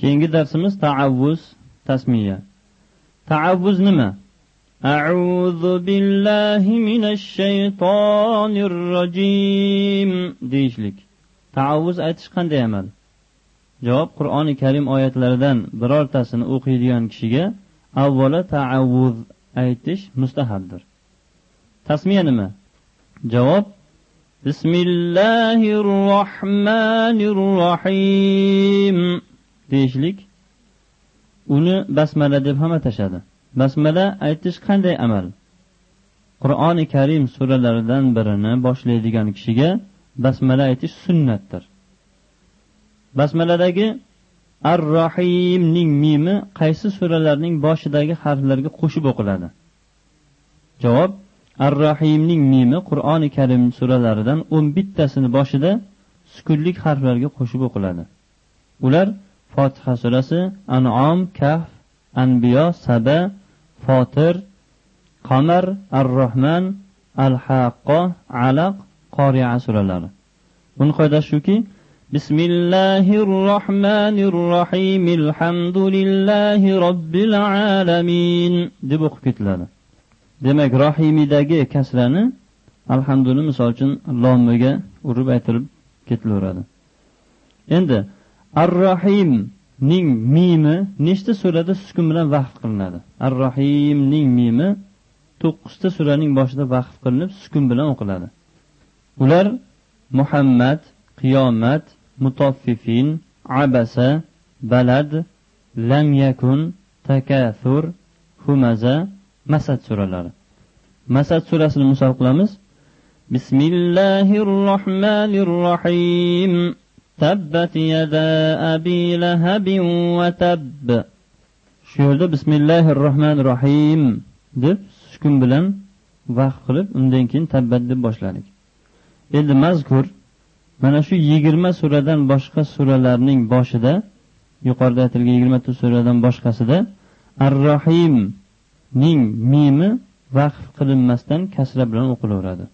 keyingi darsimiz taavvuz tasmiya. Taavvuz nima? Auzu billahi minash shaytonir rojim deyishlik. Taavvuz aytish qanday amal? Javob qur'oni karim oyatlaridan birortasini o'qiydigan kishiga avvalo taavvuz aytish mustahabdir. Tasmiya nima? Javob bismillahi rohmanir rohim deyishlik uni basmala deb ham atashadi basmala aytish qanday amal? Qur'oni karim suralaridan birini boshlaydigan kishiga basmala aytish sunnatdir. Basmaladagi ar rohimning mimi qaysi suralarning boshidagi harflarga qo'shib o'qiladi? Javob ar rohimning mimi qur'oni karim suralaridan o'n bittasini boshida sukunlik harflarga qo'shib o'qiladi. Ular fotiha surasi anom kaf anbiyo saba fotir qamar ar rohman al haqqo alaq qoriya suralari buni qoidasi shuki بسم الله الرحمن الرحيم الحمد لله رب العالمين deb o'qib ketiladi demak rohimidagi kasrani alhamdulillah misol uchun lomiga urib aytilib ketilaveradi endi ar rohimning mimi nechta surada sukun bilan vaqf qilinadi? Ar rohimning mimi to'qqizta suraning boshida vaqf qilinib sukun bilan o'qiladi. Ular muhammad qiyomat mutaffifin abasa balad lam yakun takathur humaza masad suralari. Masad surasini misol qilamiz. Bismillahi rohmanir rohim tabbat yada abi lahabin وتب tabb. Shu yerda bismillahi rohmanir rohim deb sukun bilan vaqf qilib undan keyin tabbat deb boshladik. Endi mazkur mana shu yigirma suradan boshqa suralarning boshida yuqorida aytilgan yigirmata suradan boshqasida ar rohimning mimi vaqf qilinmasdan kasra bilan o'qilaveradi.